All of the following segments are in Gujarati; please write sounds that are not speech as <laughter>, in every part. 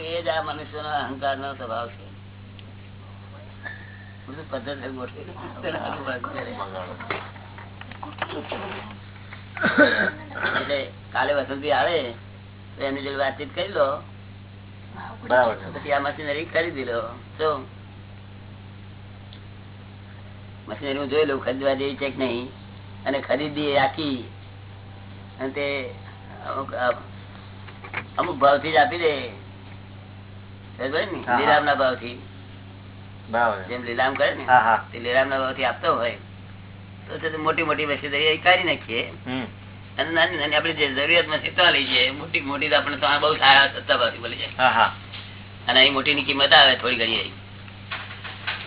એ જ આ મનુષ્યનો અહંકાર નો સ્વભાવ છે. કાલે વસંતી આવે, તો એમની જોડે વાતચીત કરી લો. પછી આ મશીનરી ખરીદી લો તો મશીનરી હું જોઈ લઉં ખરીદવા જેવી છે કે નહીં? અને ખરીદી રાખી અને તે અમુક અમુક ભાવથી જ આપી દે. સમજાય ના? ભાવ છે. જેમ લીલામ કરે ને હા તે લીલામના ભાવથી આપતો હોય. તો મોટી મોટી વસ્તુ કાઢી નાખીએ. અને નાની નાની આપડે જે જરૂરિયાત છે તો લઈ જઈએ મોટી મોટી આપણે તો બહુ સારા સસ્તા ભાવથી મળી જાય. અને અહીં મોટી ની કિંમત આવે થોડી ઘણી.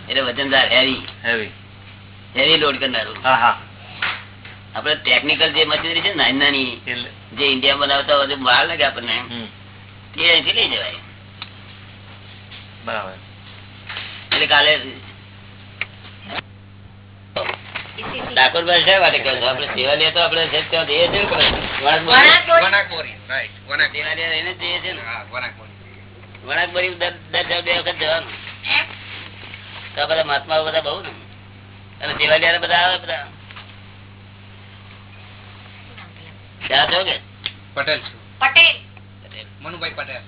એટલે વજનદાર હેવી હેવી હેવી લોડ કરનારું. હા હા. આપડે ટેકનિકલ જે મશીનરી છે નાની નાની જે ઇન્ડિયા બનાવતા હોય માલ બહાર લાગે આપણને તે અહીંથી લઈ જવાય. બરાબર. એટલે કાલે ઠાકોરભાઈ શા માટે તો ત્યાં જઈએ છીએ વણાકબોરી. દર બે વખત જવાનું. તો બધા બહુ ને. અને સેવાલિયા બધા આવે બધા. ક્યાં છો કે? પટેલ છું. પટેલ. પટેલ. મનુભાઈ પટેલ.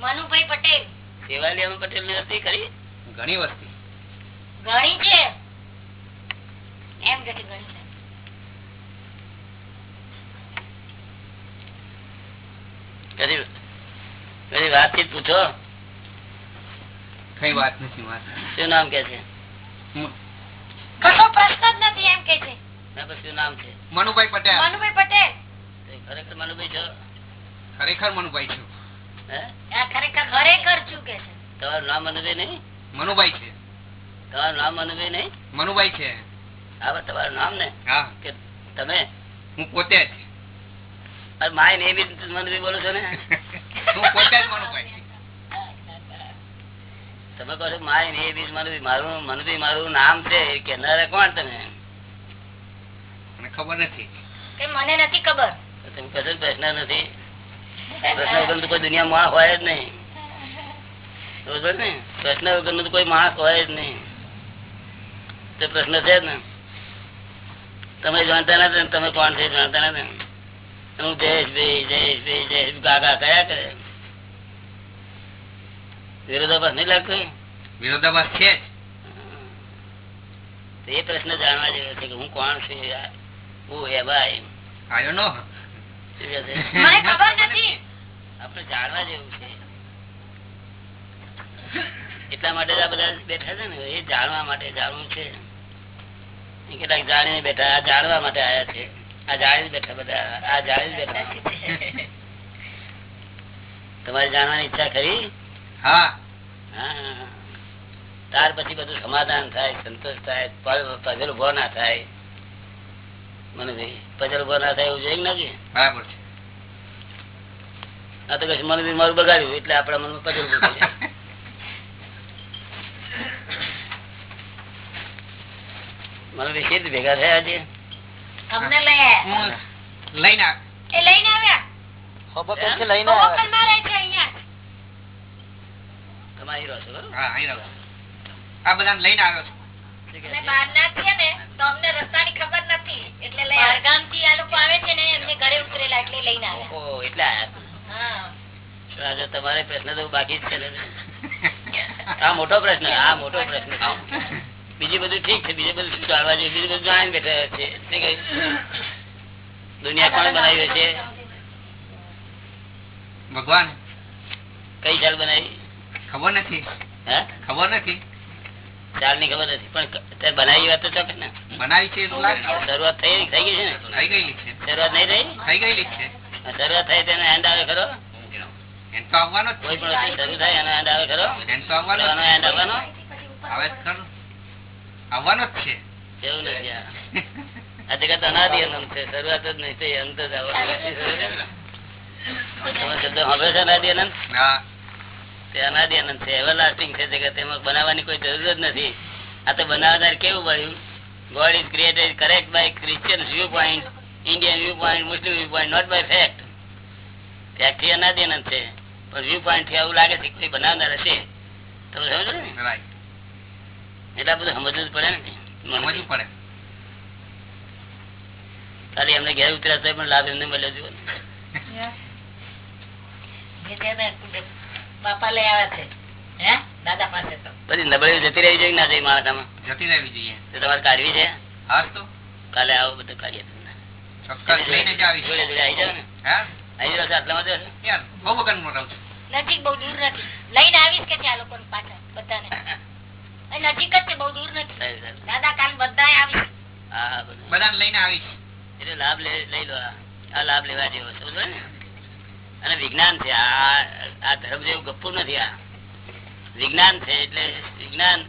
મનુભાઈ પટેલ. સેવાલિયામાં પટેલની હતી ખરી ઘણી વસ્તી. ઘણી છે. એમ કે ઘણી કદી કદી વાતચીત પૂછો? કઈ વાત નથી વાત શું નામ કે છે? કશો પ્રશ્ન જ નથી એમ કે છે. શું નામ છે? મનુભાઈ પટેલ. મનુભાઈ પટેલ. ખરેખર મનુભાઈ છો? ખરેખર મનુભાઈ છું. તમારું નામ મનુભાઈ નહીં? મનુભાઈ છે. તમારું નામ મનુભાઈ નહીં? મનુભાઈ છે. આ તમારું નામ ને? હા. કે તમે? હું પોતે જ. માય ને એવી મનુભાઈ બોલો છો ને? હું પોતે જ મનુભાઈ તમે કહો છો માય ને એવી મનુભાઈ. મારું મનુભાઈ મારું નામ છે. એ કહેનારા કોણ તમે? મને ખબર નથી. કે મને નથી ખબર. તમે છો પ્રશ્ન નથી. પ્રશ્ન વગર તો કોઈ દુનિયામાં હોય જ નહીં. બરોબર ને? વગરનું કોઈ માણસ હોય જ નહીં. તે પ્રશ્ન છે ને. તમે જાણતા નથી તમે કોણ છે જાણતા નથી હું જયેશભાઈ જયેશભાઈ જયેશ ગાગા કયા કરે? વિરોધાભાસ નહીં લાગતો વિરોધાભાસ છે એ પ્રશ્ન જાણવા જેવો છે કે હું કોણ છું હું ભાઈ. આયો નો? મને <laughs> ખબર નથી. આપણે જાણવા જેવું છે. એટલા માટે આ બધા બેઠા છે ને એ જાણવા માટે જાણવું છે. કેટલાક જાણીને બેઠા આ જાણવા માટે આયા છે. આ જાણી બેઠા બધા આ જાણી બેઠા. તમારી જાણવાની ઈચ્છા ખરી? હા. હા. ત્યાર પછી બધું સમાધાન થાય સંતોષ થાય પ- પઝલ ઊભો ના થાય. મને ભાઈ પઝલ ઊભો ના થાય એવું જોઈએ કે બરાબર છે. આ તો કશું મને બી મારું બગાડ્યું એટલે આપણા મનમાં પઝલ ઉભું થઈ જાય મને બી શી ભેગા થયા અમને હું લઈને લઈને આવ્યા? લઈને રહે છે તમારી રહો છો બરોબર? હા અહીં આ બધા લઈને આવ્યો છું. તમારે પ્રશ્ન તો બાકી જ છે આ મોટો પ્રશ્ન આ મોટો પ્રશ્ન. બીજું બધું ઠીક છે બીજું બધું ચાલવા જોઈએ બીજું બધું જાણી બેઠા છે દુનિયા કોણ બનાવી છે? ભગવાન. કઈ સાલ બનાવી? ખબર નથી. હે? ખબર નથી. સાલની ખબર નથી પણ બનાવી વાત તો ચોક્કસ ને. બનાવી છે શરૂઆત થઈ થઈ ગઈ છે ને? થઈ ગયેલી છે. શરૂઆત નહીં થઈ? થઈ ગયેલી છે. શરૂઆત થઈ તેને એન્ડ આવે ખરો? તો આવવાનો જ કોઈ છે પણ વસ્તુ શરૂ થાય એનો એન્ડ આવે ખરો? એમ તો આવવાનો એનો એન્ડ આવવાનો? આવે જ આવવાનો જ છે. એવું નથી આ. જગત અનાદિ અનંત છે. શરૂઆત જ નહીં થઈ અંત જ આવવાનો. શબ્દ સાંભળ્યો છે અનાદિ અનંત? હા. તે અનાદિ અનંત છે. એવરલાસ્ટિંગ છે જગત. એમાં બનાવવાની કોઈ જરૂર જ નથી. આ તો બનાવનાર કેવું બન્યું? God is created correct by Christian view point Indian view point Muslim view point not by fact ફેક્ટથી અનાદિ અનંત છે. પણ વ્યૂ પોઈન્ટથી એવું લાગે છે કોઈ બનાવનાર હશે. તમે સમજો ને? એટલા એટલે બધું સમજવું જ પડે ને સમજવું પડે. ખાલી એમને ઘેર ઉતર્યા પણ લાભ એમને મળ્યો જુઓ. બાપા લઈ આવ્યા છે. હે? દાદા પાસે તો. પછી નબળી જતી રહી જોઈએ ના જઈ માળખામાં જતી રહેવી જોઈએ. તો તમારે કાઢવી છે? હાસ તો? કાલે આવો બધું કાઢીએ તમને. ચોક્કસ. લઈને જ આવી જોડે જોડે આવી જાવ ને. હા? આવી જાવ છો આટલામાં જ યાર બહુ વગર મોટા છું. નજીક બહુ દૂર નથી. લઈને આવીશ કે છે આ લોકો પાછા બધાને? <laughs> નજીક જ છે બહુ દૂર નથી. દાદા કાલ બધા આવીશ. હા બધા બધાને લઈને આવીશ. એટલે લાભ લે- લઈ લો આ. આ લાભ લેવા જેવો છે સમજો ને? અને વિજ્ઞાન છે આ ધર્મ જેવું ગપ્પુ નથી આ વિજ્ઞાન છે એટલે વિજ્ઞાન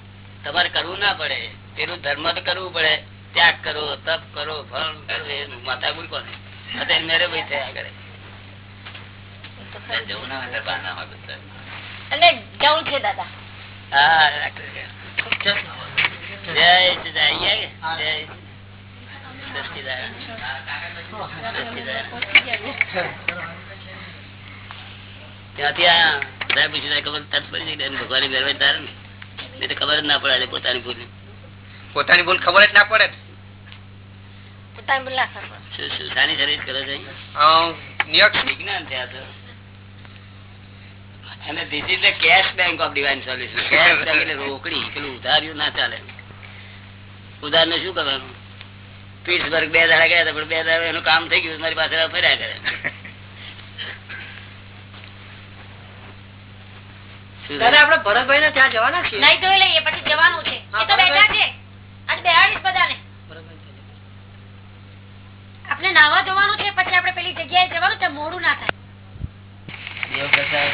તમારે કરવું ના પડે પેલું ધર્મ તો કરવું પડે ત્યાગ કરો તપ કરો ફળ કરો એનું માતા ગુરુ કોને અત્યારે મેરે ભાઈ થયા કરે. અને જવું છે દાદા હા. જય. જય. ત્યાંથી આ બધા પૂછ્યું તારે ખબર તરત પડી જાય કે ભગવાનની મહેરબાની તારે ને. તો ખબર જ ના પડે પોતાની ભૂલ પોતાની ભૂલ ખબર જ ના પડે ને. પોતાની બોલા ખબર શું શું સર્વિસ કરો છો વિજ્ઞાન છે તો. અને this is the cash bank of divine solution cash bank એટલે રોકડી પેલું ઉધાર્યું ના ચાલે. ઉધાર ને શું કરવાનું? પીટ્સબર્ગ બે દાડા ગયા હતા પણ બે દાડા એનું કામ થઈ ગયું મારી પાસે ફર્યા કરે શું દાદા આપડે ભરતભાઈ ને ત્યાં જવાના છીએ. નહીં જોઈ લઈએ પછી જવાનું છે. એ તો બેઠા છે. આજ બેહાડીશ બધાને. આપણે નાવા જવાનું છે પછી આપણે પેલી જગ્યાએ જવાનું છે મોડું ના થાય. એવું કરતા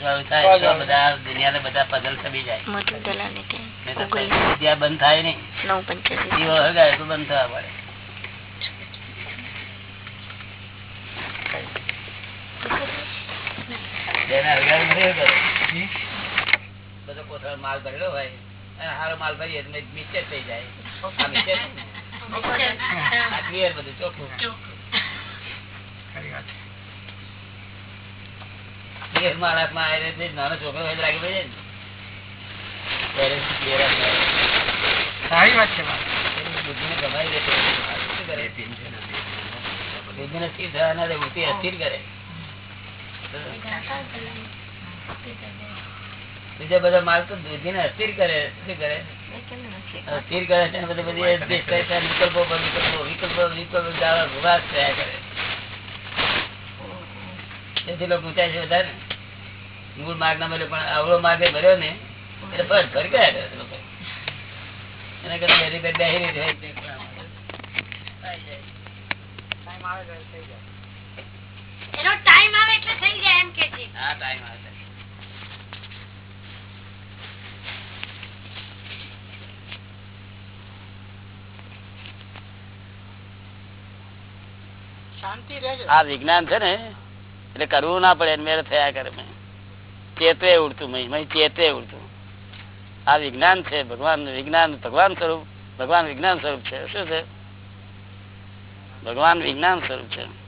તો થાય બધા દુનિયાના બધા પઝલ સમી જાય. બંધ થાય નહીં. બંધ થવા પડે જેને હળગાવી નહીં કરે. બધો કોથળા માલ ભરેલો હોય અને હારો માલ ભરીએ મિક્સર થઈ જાય. આ આ બધું ચોખ્ખું. clear માલ હાથમાં આવે નાનો છોકરો હોય પડે. સારી વાત છે બુદ્ધિને ગમાઈ દે શું કરે? બુદ્ધિને સ્થિર થવા ના દે, બુદ્ધિ અસ્થિર કરે. બીજા બધા માલ તો બુદ્ધિને અસ્થિર કરે શું કરે. છે બધે બધી વિકલ્પો ને. માર્ગ ના મળ્યો પણ અવળો માર્ગે ભર્યો ને, એટલે બસ ભરી ગયા કરે લોકો. એના કરતા તે કામ આવે. એનો ટાઈમ આવે એટલે થઈ જાય એમ કે છે હા ટાઈમ આવે શાંતિ રહેજો આ વિજ્ઞાન છે ને એટલે કરવું ના પડે મેરે થયા કરે મેં. ચેતવે ઉડતું મહી મહી ઉડતું. આ વિજ્ઞાન છે ભગવાન વિજ્ઞાન ભગવાન સ્વરૂપ ભગવાન વિજ્ઞાન સ્વરૂપ છે. શું છે? ભગવાન વિજ્ઞાન સ્વરૂપ છે.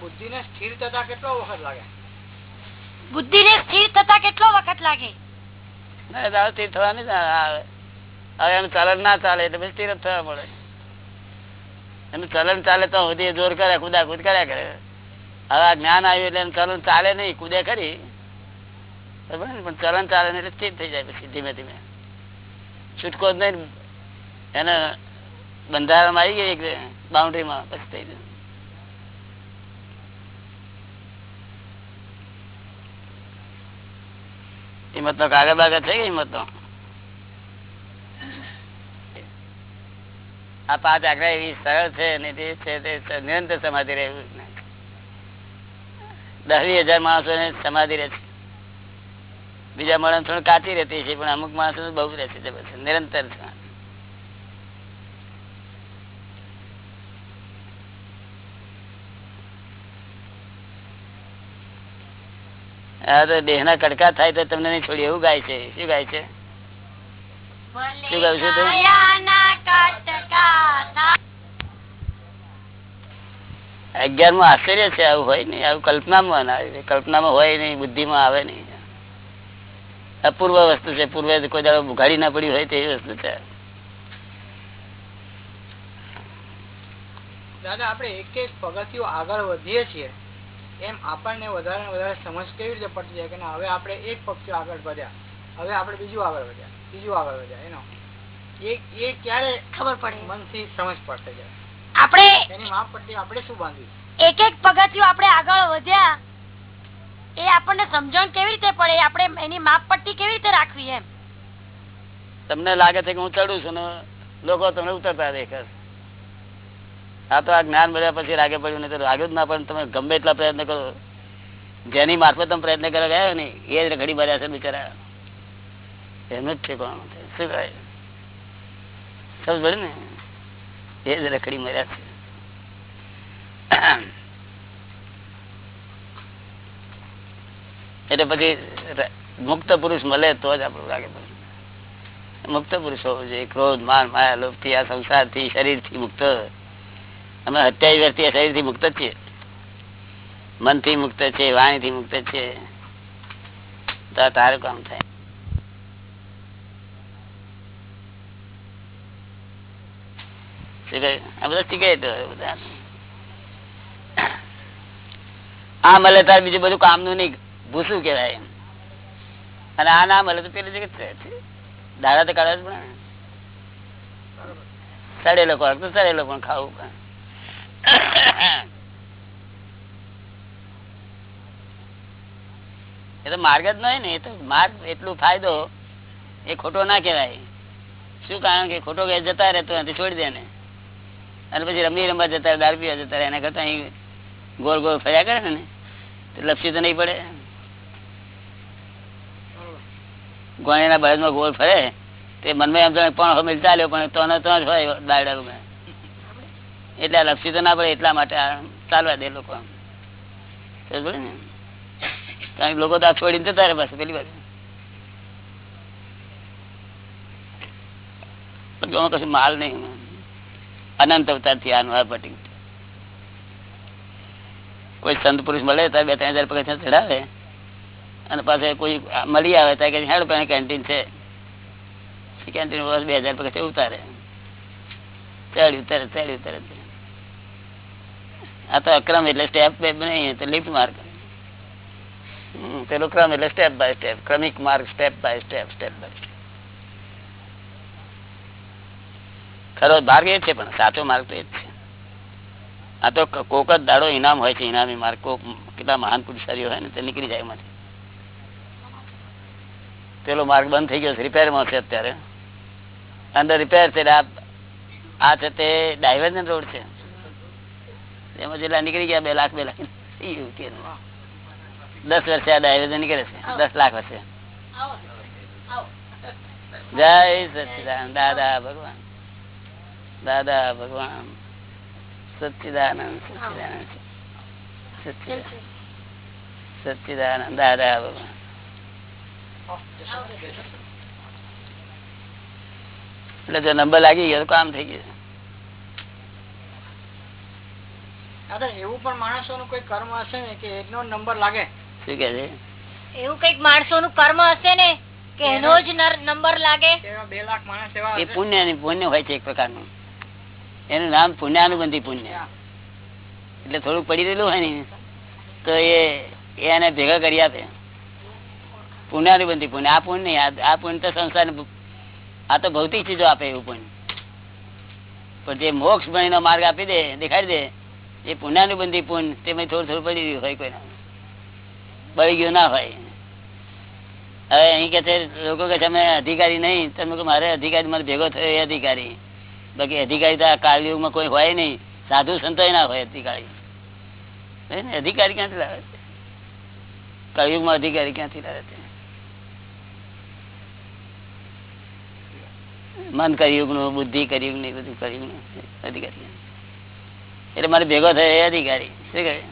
બુદ્ધિ ને સ્થિર થતા કેટલો વખત લાગે? બુદ્ધિ ને સ્થિર થતા કેટલો વખત લાગે? જોર કરે, કુદા કુદ કર્યા કરે. હવે આ જ્ઞાન આવ્યું એટલે ચલન ચાલે નહીં, કુદે કરી પણ ચલણ ચાલે નહીં એટલે સ્થિર થઈ જાય પછી ધીમે ધીમે. છૂટકો જ નહીં, એને બંધારણમાં આવી ગઈ બાઉન્ડ્રીમાં પછી થઈ જાય હિંમત નો કાગળ બાગળ થઈ ગઈ હિંમત નો આ પાંચ આજ્ઞા એવી સરળ છે તે નિરંતર સમાધિ રહેવું દસ વીસ હજાર માણસો ને સમાધિ રહે છે બીજા માણસો કાચી રહેતી છે પણ અમુક માણસો બહુ રહે છે. નિરંતર સમાધિ. હા તો દેહ ના કડકા થાય તો તમને નહીં છોડી એવું ગાય છે? શું ગાય છે? શું કહ્યું છે અગિયારમાં આશ્ચર્ય છે આવું હોય નહીં આવું કલ્પનામાં આવે. કલ્પનામાં હોય નહીં બુદ્ધિમાં આવે નહીં. અપૂર્વ વસ્તુ છે પૂર્વે કોઈ દાડો ભૂગાડી ના પડી હોય તેવી વસ્તુ છે. દાદા આપણે એક એક પગથિયું આગળ વધીએ છીએ. એમ આપણને વધારે વધારે સમજ કેવી રીતે પડતી જાય કે ના, હવે આપણે એક પક્ષ આગળ વધ્યા હવે આપણે બીજું આગળ વધ્યા બીજું આગળ વધ્યા એનો એ એ ક્યારે ખબર પડે. મનથી સમજ પડશે જાય. આપણે એની માપ પડતી આપણે શું બાંધવી એક એક પગથિયું આપણે આગળ વધ્યા એ આપણને સમજણ કેવી રીતે પડે? આપણે એની માપ પટ્ટી કેવી રીતે રાખવી એમ? તમને લાગે છે કે હું ચડું છું ને લોકો તમને ઉતરતા દેખે છે. આ તો આ જ્ઞાન મળ્યા પછી રાગે પડ્યું નહીં તો રાગે જ ના, પણ તમે ગમે એટલા પ્રયત્ન કરો. જેની મારફત તમે પ્રયત્ન કરવા ગયા ને, એ જ ઘડી ભર્યા છે બિચારા. એનું જ છે. કોણ શું કહે? સમજ પડે ને? એ જ રખડી મર્યા છે. એટલે પછી મુક્ત પુરુષ મળે તો જ આપણું લાગે મુક્ત પુરુષ હોવું જોઈએ. ક્રોધ, માન, માયા લોભથી આ સંસારથી શરીરથી મુક્ત. અમે અત્યાવીસ વર્ષથી શરીરથી મુક્ત છીએ. મનથી મુક્ત છે વાણી થી મુક્ત છે. તારું કામ થાય. આ બધા આ મળે તાર બીજું બધું કામનું નહીં. ભૂસું કેવાય અને આ ના મળે તો પેલી જગ્યા દાડા તો જ પણ ને. સડેલો ખોરાક તો સડેલો પણ ખાવું પડે. એ તો માર્ગ જ નહીં ને, એ તો માર્ગ એટલું ફાયદો એ ખોટો ના કહેવાય. શું કારણ કે ખોટો કે જતા રહે તો છોડી દે ને. અને પછી રમી રમવા જતા દારૂ પીવા જતા રહે, એના કરતા અહીં ગોળ ગોળ ફર્યા કરે ને, તો લપસી તો નહીં પડે. ગોણીના બળદમાં ગોળ ફરે, તે મનમાં એમ જાણે પણ મિલતા ચાલ્યો પણ તો તો જ હોય દાયડા રૂમે એટલે આ લપસી તો ના પડે, એટલા માટે ચાલવા દે લોકો લોકો તો આ છોડીને જતા રહે પાસે પેલી બાજુ. કશું માલ નહીં અનંત અવતારથી આનું પટી કોઈ સંત પુરુષ મળે તો બે, ત્રણ હજાર પગથિયાં ચડાવે અને પાસે કોઈ મળી આવે ત્યાં હેડ પાસે કેન્ટીન છે. કેન્ટીન બે હજાર પગથિયાં ઉતારે. ચડી ઉતારે ચડી ઉતારે આ તો અક્રમ એટલે સ્ટેપ નહીં તો લિફ્ટ માર્ગ પેલો ક્રમ એટલે સ્ટેપ બાય સ્ટેપ ક્રમિક માર્ગ step by step step by step ખરો માર્ગ એ છે પણ સાચો માર્ગ તો એ જ છે. આ તો કોક જ દાડો ઇનામ હોય છે, ઇનામી માર્ગ, કોક કેટલા મહાન પુરુષારીઓ હોય ને તે નીકળી જાય એમાંથી. પેલો માર્ગ બંધ થઈ ગયો છે, રિપેરમાં છે અત્યારે. અંદર રિપેર છે આ છે તે ડાયવર્જન રોડ છે. એમાં જેટલા નીકળી ગયા બે લાખ બે લાખ. દસ વર્ષે આ ડાયવર્જન નીકળે છે. દસ લાખ વર્ષે. જય સચિદાન દાદા ભગવાન. દાદા ભગવાન. સચિદાનંદ સચિદાનંદ. સચિદાનંદ. દાદા ભગવાન. એટલે જો નંબર લાગી ગયો કામ થઈ ગયું દાદા એવું પણ માણસોનું કોઈ કર્મ હશે ને કે એનો નંબર લાગે? શું કે છે? એવું કંઈક માણસો નું કર્મ હશે ને કે એનો જ નંબર લાગે? બે લાખ માણસ એવા એ પુણ્ય પુણ્ય હોય છે એક પ્રકારનું. એનું નામ પુણ્યાનુબંધી પુણ્ય. એટલે થોડુંક પડી રહેલું હોય ને તો એ એને ભેગા કરી આપે. પુણ્યાનુબંધી પુણ્ય. આ પુણ્ય નહીં આ પુણ્ય તો સંસાર આ તો ભૌતિક ચીજો આપે એવું પુણ્ય. પણ જે મોક્ષ ભણીનો માર્ગ આપી દે દેખાડી દે એ પુણ્યાનુબંધી પુન, તેમાં થોડું થોડું પડી ગયું હોય કોઈના. બળી ગયું ના હોય. હવે અહીં કે છે, લોકો કે અમે અધિકારી નહીં. તમે મારે અધિકારી, મારે ભેગો થયો એ અધિકારી. બાકી અધિકારી તો આ કાળયુગમાં કોઈ હોય નહીં. સાધુ સંતો ના હોય અધિકારી? અધિકારી ક્યાંથી લાવે છે? કળયુગમાં અધિકારી ક્યાંથી લાવે છે? મન કળિયુગનું બુદ્ધિ કળિયુગ નહીં બધું કળિયુગ અધિકારી. એટલે મારે ભેગો થયો એ અધિકારી. શું કહે?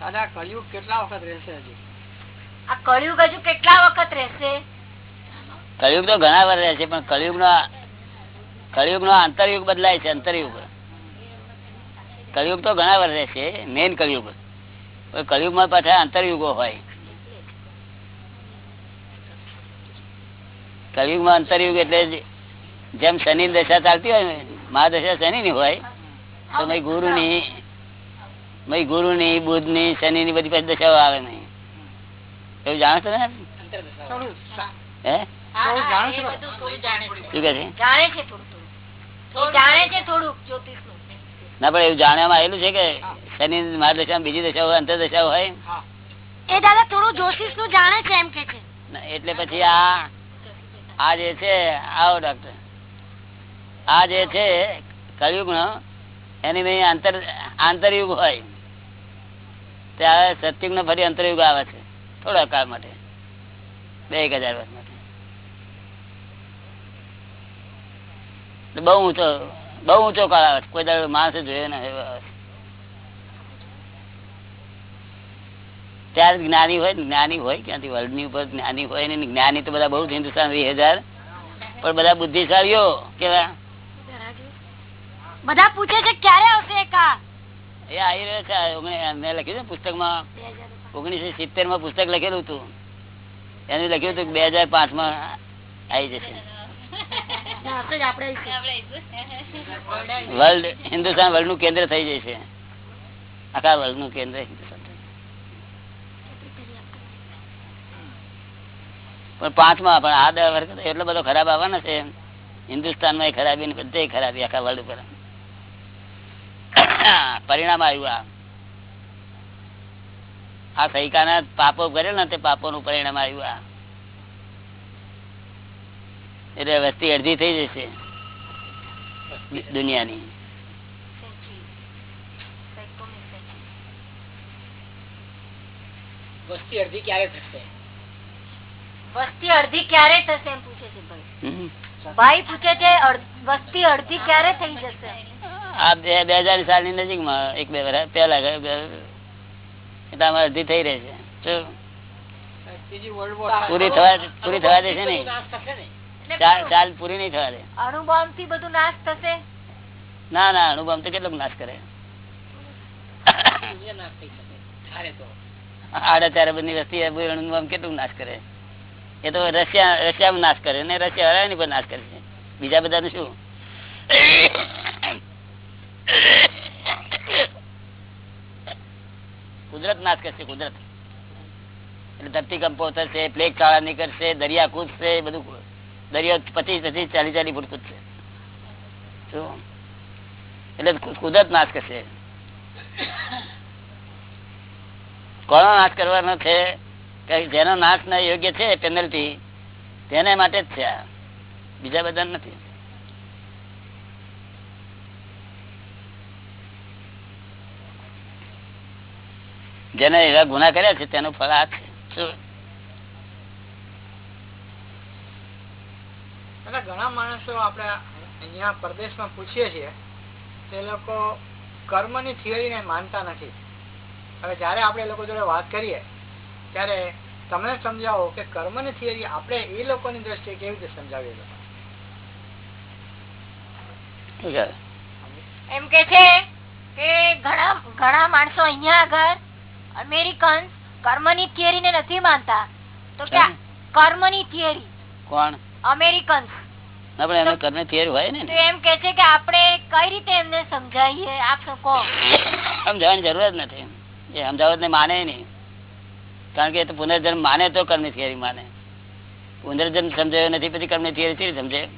દાદા કલયુગ કેટલા વખત રહેશે હજી? આ કળિયુગ હજુ કેટલા વખત રહેશે? કળિયુગ તો ઘણા વાર રહે પણ કળિયુગ નો કળિયુગ નો અંતરયુગ બદલાય છે અંતરયુગ. કળિયુગ તો ઘણા વાર રહે છે મેન કળિયુગ. પણ કળિયુગમાં પાછા અંતરયુગો હોય. કળિયુગમાં અંતરયુગ એટલે જેમ શનિ દશા ચાલતી હોય ને મહાદશા શનિ ની હોય તો મય ગુરુ ની ગુરુ ની બુદ્ધની શનિ ની બધી પછી દશાઓ આવે નહીં. એવું જાણો છો ને હે ના પણ એવું જાણવામાં આવેલું છે કે શનિ મહાદશા બીજી દશા હોય અંતરદશા હોય? એ દાદા થોડું જ્યોતિષનું જાણે છે એમ કે છે. એટલે પછી આ આ જે છે આવો ડોક્ટર આ જે છે કળિયુગ નો એની આંતર, આંતરયુગ હોય. ત્યારે સત્યુગ નો ફરી અંતરયુગ આવે છે, થોડા કાળ માટે. બે એક હજાર વર્ષ માટે. બહુ ઊંચો બહુ ઊંચો કાળ આવે છે. કોઈ દાડો માણસે જોયો ને એવો આવે. ત્યારે જ્ઞાની હોય જ્ઞાની હોય, ક્યાંથી વર્લ્ડની ઉપર જ્ઞાની હોય ને જ્ઞાની તો બધા બહુ હિન્દુસ્તાન વીસ હજાર. પણ બધા બુદ્ધિશાળીઓ કેવા? બધા પૂછે છે ક્યારે આવશે એ એ આવી રહ્યો છે મેં લખ્યું છે પુસ્તકમાં. ઓગણીસો સિત્તેરમાં પુસ્તક લખેલું હતું. એનું લખ્યું હતું બે હાજર પાંચમાં આવી જશે. વર્લ્ડ હિન્દુસ્તાન વર્લ્ડનું કેન્દ્ર થઈ જશે. આખા વર્લ્ડનું કેન્દ્ર હિન્દુસ્તાન. પણ પાંચમાં પણ આ દર વર્ષ એટલો બધો ખરાબ આવવાનો છે. હિન્દુસ્તાનમાં ખરાબી ને બધે ખરાબી આખા વર્લ્ડ ઉપર. <coughs> પરિણામ આવ્યું આ. આ સૈકાના પાપો કરેલ ને તે પાપો નું પરિણામ આવ્યું આ. એટલે વસ્તી અડધી થઈ જશે દુનિયાની. વસ્તી અડધી ક્યારે થશે? વસ્તી અડધી ક્યારે થશે એમ પૂછે છે ભાઈ. ભાઈ પૂછે છે વસ્તી અડધી ક્યારે થઈ જશે? આ બે બે હજાર સાલની નજીકમાં એક બે વર્ષ પેલા એટલે આમાં અડધી થઈ રહી છે. પૂરી થવા પૂરી થવા દેશે નાશ થશે ને ચાલ ચાલ પૂરી નહીં થવા દે. અણુબોમ્બથી બધું નાશ થશે? ના ના અનુભવ તો કેટલોક નાશ કરે. દુનિયા નાશ ત્યારે તો. આડા ચારે બધી વસ્તી અણુબોમ્બ કેટલું નાશ કરે? એ તો રશિયા રશિયામાં નાશ કરે ને રશિયા હરાની પણ નાશ કરે છે. બીજા બધાનું શું? કુદરત નાશ કરશે, કુદરત. એટલે ધરતીકંપો થશે, પ્લેગ શાળા નીકળશે, દરિયા કૂદશે, બધું દરિયો પચીસ પચીસ, ચાલીસ ચાલીસ ફૂટ કૂદશે. એટલે કુદરત નાશ કરશે. કોનો નાશ કરવાનો છે? જેનો નાશ ના યોગ્ય છે પેનલ્ટી તેને માટે જ છે બીજા બધા નથી. જેને એવા ગુના કર્યા છે તેનું ફળ આ છે. ઘણા માણસો આપણે અહીંયા પરદેશમાં પૂછીએ છીએ તે લોકો કર્મની થિયરીને માનતા નથી. હવે જ્યારે આપણે લોકો જોડે વાત કરીએ ત્યારે તમે સમજાવો કે કર્મની થિયરી આપણે એ લોકોની દ્રષ્ટિએ કેવી રીતે સમજાવીએ લોકો? એમ કે છે કે ઘણા ઘણા માણસો અહીંયા આગળ અમેરિકન કર્મની થિયરી ને નથી માનતા. તો કે કર્મની થિયરી. કોણ? અમેરિકન ના પણ એમને કર્મ થિયરી હોય ને તો એમ કે છે કે આપણે કઈ રીતે એમને સમજાવીએ? આપ કહો. સમજાવવાની જરૂર જ નથી. એ સમજાવત ને માને નહીં. કારણ કે પુનર્જન્મ માને તો કર્મની થિયરી માને. પુનર્જન્મ સમજાયો નથી પછી કર્મની થિયરી સમજે?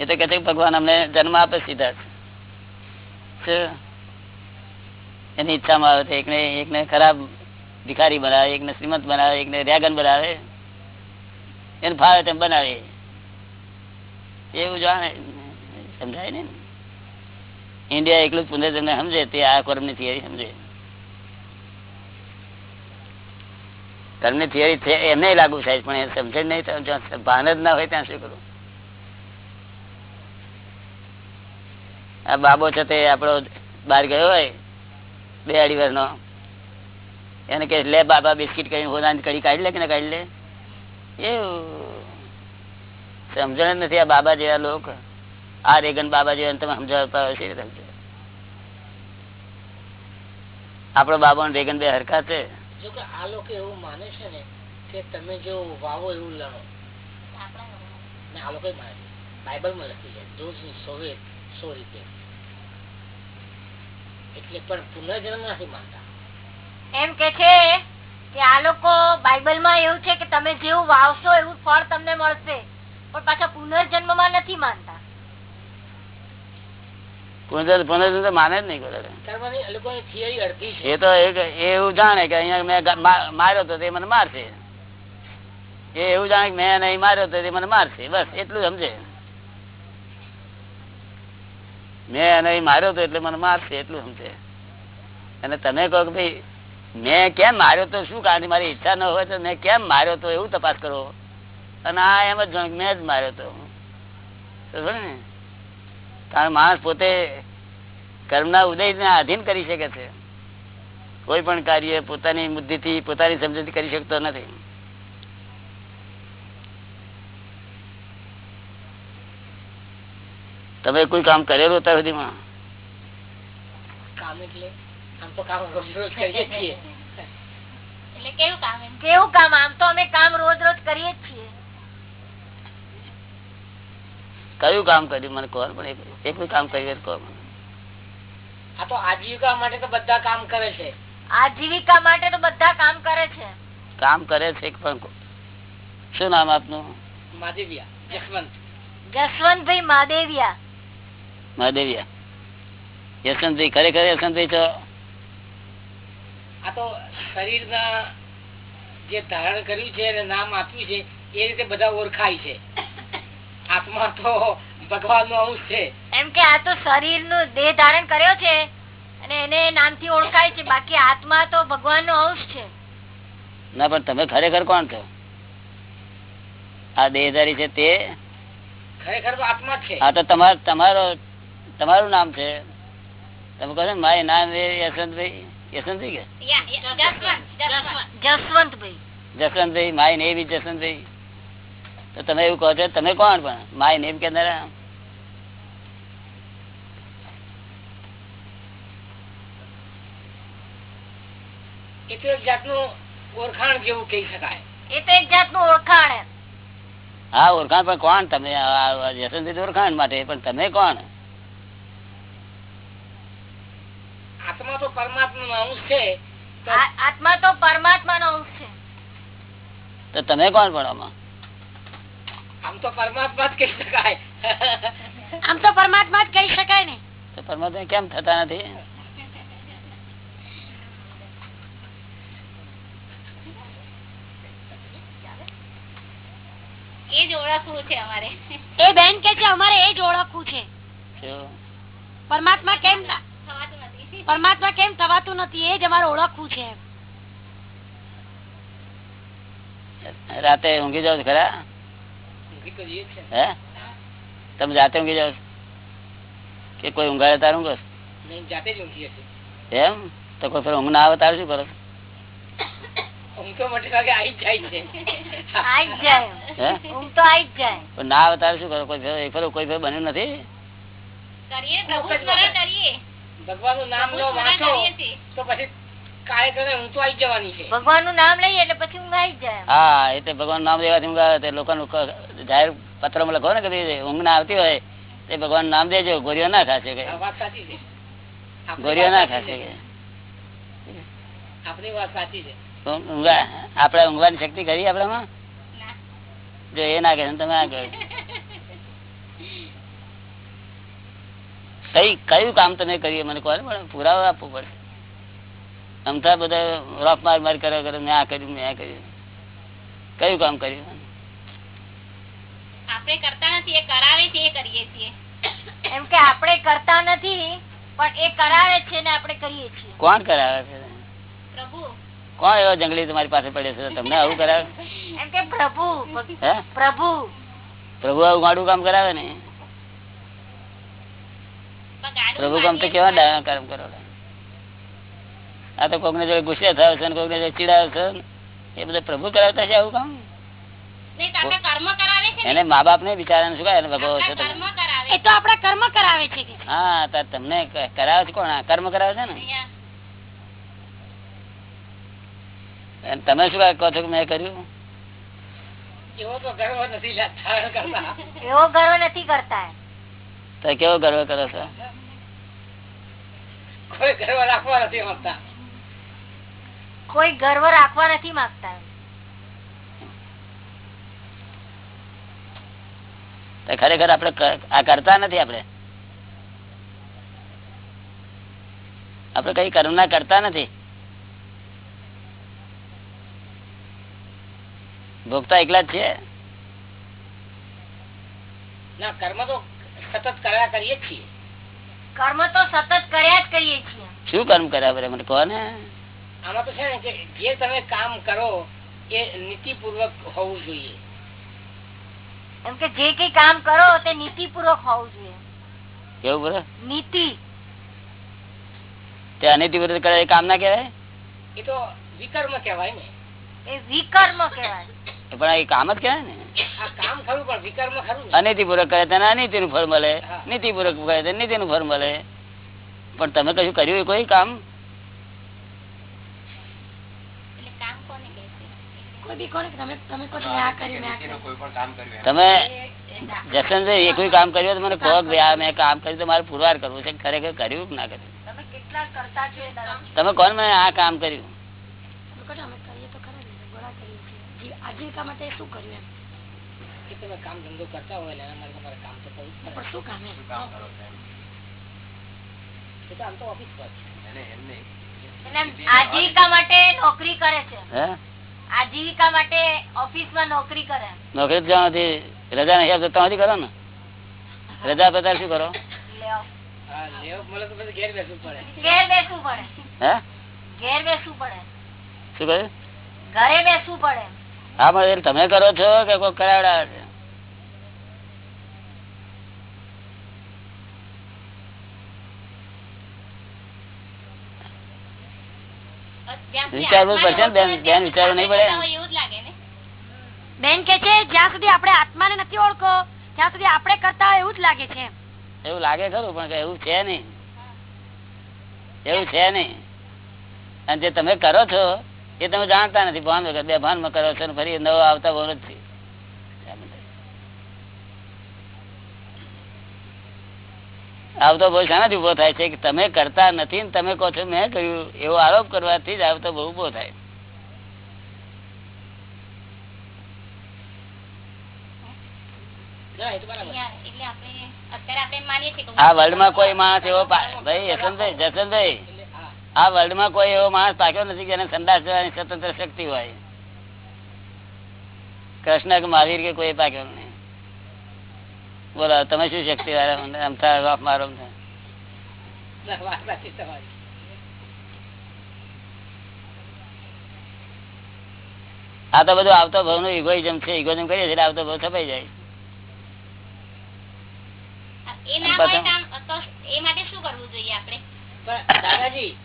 એ તો કે છે ભગવાન અમને જન્મ આપે સીધા? એની ઈચ્છામાં આવે તો એકને એકને ખરાબ ભિખારી બનાવે, એકને શ્રીમંત બનાવે, એકને રેગન બનાવે. એને ફાવે તેમ બનાવે. એવું જાણે. સમજાય ને? ઇન્ડિયા એકલું જ પુનર્જન્મ સમજે તે આ કર્મની થિયરી સમજે. કર્મની થિયરી એમને લાગુ સાહેબ પણ એ સમજે નહીં. ભાન જ ના હોય ત્યાં શું કરું? આ બાબો છે તે આપણો બહાર ગયો હોય બે અઢી વર્ષનો એને કે લે બાબા બિસ્કીટ કરી હોદાની કડી કાઢી લે કે ના કાઢી લે? એવું. સમજણ નથી આ બાબા જેવા લોકો. આ રેગન બાબા જેવા તમે સમજાવતા હોય છે. આપણો બાબા રેગન બે હરકા છે. જો કે આ લોકો એવું માને છે ને કે તમે જો વાવો એવું લણો. આ લોકો બાઇબલમાં લખી છે સોવે સો રીતે એટલે પણ પુનર્જન્મ નથી માનતા. એમ કે છે કે આ લોકો બાઇબલમાં એવું છે કે તમે જેવું વાવશો એવું ફળ તમને મળશે પણ પાછા પુનર્જન્મમાં નથી માનતા. પુનર્જન્મ પુનર્જન્મ માને જ નહીં એ લોકોની થિયરી અડધી છે. એ તો એવું જાણે કે અહીંયા મેં માર્યો તો તે મને મારશે. એ એવું જાણે કે મેં નહીં માર્યો તો તે મને મારશે. બસ એટલું સમજે. મેં એને માર્યો તો એટલે મને મારશે એટલું સમજે. અને તમે કહો કે ભાઈ, મેં કેમ માર્યો તો શું કારણ? મારી ઈચ્છા ન હોય તો મેં કેમ માર્યો તો? એવું તપાસ કરો. અને આ એમ જ મેં જ માર્યો તો. ને? કારણ માણસ પોતે કર્મના ઉદયને આધીન કરી શકે છે. કોઈ પણ કાર્ય પોતાની બુદ્ધિથી, પોતાની સમજણથી કરી શકતો નથી. તમે કોઈ કામ કરેલું અત્યાર સુધીમાં? કામ એટલે આમ તો કામ રોજ રોજ કરીએ જ છીએ કેવું કામ આમ તો અમે કામ રોજ રોજ કરીએ જ છીએ. કયું કામ કર્યું? મને કહો પણ એક- એક કામ કર્યું કહો મને. આ તો આજીવિકા માટે તો બધા કામ કરે છે. આજીવિકા માટે તો બધા કામ કરે છે. કામ કરે છે પણ શું નામ આપનું? માધેવિયા જસવંત. જસવંતભાઈ માદેવિયા. મહાદેવિયા. યશવંતભાઈ ખરેખર યશવંતભાઈ તો આ તો શરીરના જે ધારણ કર્યું છે અને નામ આપ્યું છે એ રીતે બધા ઓળખાય છે. આત્મા તો ભગવાન નો અંશ છે. એમ કે આ તો શરીરનું દેહ ધારણ કર્યો છે અને એને નામથી ઓળખાય છે બાકી આત્મા તો ભગવાન નો અંશ છે. ના પણ તમે ખરેખર કોણ છો? આ દેહધારી છે તે? ખરેખર તો આત્મા છે. આ તો તમારો તમારો તમારું નામ છે? તમે કહો ને મારું નામ એ યશવંતભાઈ યશવંતભાઈ કે? Jaswantbhai. Jaswantbhai my name is Jaswantbhai. તો તમે એવું કહો છો તમે કોણ પણ? માય નેમ કે એ તો એક જાતનું ઓળખાણ જેવું કહી શકાય. એ તો એક જાતનું ઓળખાણ હા ઓળખાણ પણ કોણ? તમે જસવંતભાઈ ઓળખાણ માટે પણ તમે કોણ? આત્મા તો પરમાત્મા નો અંશ છે. તો આત્મા તો પરમાત્મા નો અંશ છે. તો તમે કોણ પણ આમાં? આમ તો પરમાત્મા જ કહી શકાય. આમ તો પરમાત્મા જ કહી શકાય ને. તો પરમાત્મા કેમ થતા નથી? એ બેન કે છે અમારે એ જ ઓળખવું છે? પરમાત્મા કેમ પરમાત્મા કેમ થવાતું નથી એ જ અમારે ઓળખવું છે. રાતે ઊંઘી જાવ ખરા? હે? તમે જાતે ઊંઘી જાવ કે કોઈ ઊંઘાડે તારું ઊંઘો એમ? તો કોઈ ફેર ઊંઘ ના આવે તારે શું કરો? ના આવે તારે શું કરો? કોઈ ફેર કોઈ ફેર બન્યું નથી? ભગવાનનું નામ લો વાંચો. તો પછી ભગવાનનું નામ લઈએ એટલે પછી ઊંઘ આઈ જાય હા એટલે ભગવાન નામ લેવાથી ઊંઘ આવે ક- જાહેર લખો ને કે ઊંઘ ના આવતી હોય તે ભગવાન નામ દેજો ગોરીઓ ના ખાશે કે. આ વાત સાચી છે. આપણી ગોરીઓ ના ખાશે કે. આપણી વાત સાચી છે. ઊંઘા આપડે ઊંઘવાની શક્તિ કરી આપડામાં જો એ ના કહે તમે આ કહો. કઈ કયું કામ તમે કરીએ? મને કહો પણ પુરાવો આપવો પડે. અમથા બધા રોફ માર માર કરે કરે મેં આ કર્યું મેં આ કર્યું. કયું કામ કર્યું આપણે કરતા નથી એ કરાવે છે એ કરીએ છીએ. એમ કે આપણે કરતા નથી પણ એ કરાવે છે ને આપણે કરીએ છીએ. કોણ કરાવે છે? પ્રભુ. કોણ એવો જંગલી તમારી પાસે પડે છે? તમને આવું કરાવે? એમ કે પ્રભુ પ્રભુ. પ્રભુ આવું ગાડું કામ કરાવે ને? પ્રભુ કામ તો કેવા. ડાયા કામ કરો આ તો કોકને જોડે ગુસ્સે થયો છે ને જોડે ચીડાયો છે એ બધા પ્રભુ કરાવતા છે આવું કામ? નહીં તો આપણે કર્મ કરાવે છે ને? એને મા બાપ ને બિચારાને શું કહે ભગવો છો આપણા તમે કર્મ કરાવે એ તો આપણા કર્મ કરાવે છે હા તમને કરાવે છે કોણ? કર્મ કરાવે છે ને? તમે શું કહો છો કે મેં કર્યું? એવો તો ગર્વ નથી કરતા એવો ગર્વ નથી કરતા એમ. તો કેવો ગર્વ કરો છો? કોઈ ગર્વ રાખવા નથી માંગતા. કોઈ ગર્વ રાખવા નથી માંગતા. ખરેખર આપણે આ કરતા નથી આપણે? આપણે કઈ કરુણા કરતા નથી? ભોગતા એકલા જ છે ના કર્મ તો સતત કર્યા કરીએ છીએ. કર્મ તો સતત કર્યા જ કરીએ છીએ. શું કર્મ કર્યા બરાબર મને કહો ને. આમાં તો છે ને કે જે તમે કામ કરો એ નીતિપૂર્વક હોવું જોઈએ. એમ કે જે કઈ કામ કરો તે નીતિપૂર્વક હોવું જોઈએ. કેવું બોલે? નીતિ. તે અનિતિ વિરુદ્ધ કરે એ કામ ના કહેવાય? એ તો વિકર્મ કહેવાય ને. એ વિકર્મ કહેવાય. પણ એ કામ જ કહેવાય ને. આ કામ ખરું પણ વિકર્મ ખરું ને. અનિતિ પૂર્વક કરે તેને અનિતિ નું ફળ મળે. હા. નીતિ પૂર્વક કરે તેને નીતિ નું ફળ મળે. પણ તમે કશું કર્યું કોઈ કામ? એટલે કામ કોને કહે છે? કોઈ બી કોને તમે તમે કહો છો મેં આ કર્યું મેં આ કર્યું. કોઈ પણ કામ કર્યું એમ. તમે જસવંતભાઈ એ કોઈ કામ કર્યું તો મને કહો ભાઈ મેં કામ કર્યું તો મારે પુરવાર કરવું છે ખરેખર કર્યું કે ના કર્યું? તમે કેટલા કરતા છો એ દાદા? તમે કોણ મને આ કામ કર્યું? આજીવિકા માટે શું કે તમે કામ ધંધો કરતા હોય એના માટે તમારે કામ તો કરવું પડે. શું કામ શું કામ કરો એ તો આમ તો ઓફિસ પર છે. આજીવિકા માટે નોકરી કરે છે? આજીવિકા માટે ઓફિસમાં નોકરી કરે નોકરી જવા નથી રજા નહીં કરો ને. રજા પતા શું કરો? ઘેર બેસવું પડે. ઘેર બેસવું પડે. હે? ઘેર બેસવું પડે. શું કહ્યું? ઘરે બેસવું પડે. હા પણ તમે કરો છો કે કોઈ કરાવડા છે? જ્યાં સુધી વિચારવું પડશે ને બેન, વિચારવું નહીં પડે? કે છે જ્યાં સુધી આપણે આત્માને નથી ઓળખો ત્યાં સુધી આપણે કરતા હોય એવું જ લાગે છે એવું લાગે ખરું પણ એવું છે નહીં. એવું છે નહીં. અને જે તમે કરો છો એ તમે જાણતા નથી ભાન વગર બે ભાનમાં કરો છો ફરી નવો આવતા બોલો નથી આવતો બહુ શાનાથી ઊભો થાય છે કે તમે કરતા નથી ને તમે કહો છો મેં કહ્યું એવો આરોપ કરવાથી જ આવતો બહુ ઊભો થાય. ના એ તો બરાબર. અહીંયા એટલે આપણે અત્યારે આપણે એમ માનીએ છીએ કે આ વર્લ્ડમાં કોઈ માણસ એવો ભાઈ યશવંતભાઈ હા આ વર્લ્ડમાં કોઈ એવો માણસ પાક્યો નથી જેને સંદાસ જવાની સ્વતંત્ર શક્તિ હોય. કૃષ્ણ કે મહાવીર કે કોઈ પાક્યો નહીં બોલો તમે શું શક્તિ વાળા અમથા રોપ મારો આ તો બધું આવતો ભાવનું ઇગોઇઝમ છે. ઇગોઇઝમ કરીએ છીએ એટલે આવતો ભાવ છપાઈ જાય. એ માટે શું કરવું જોઈએ આપણે? પણ દાદાજી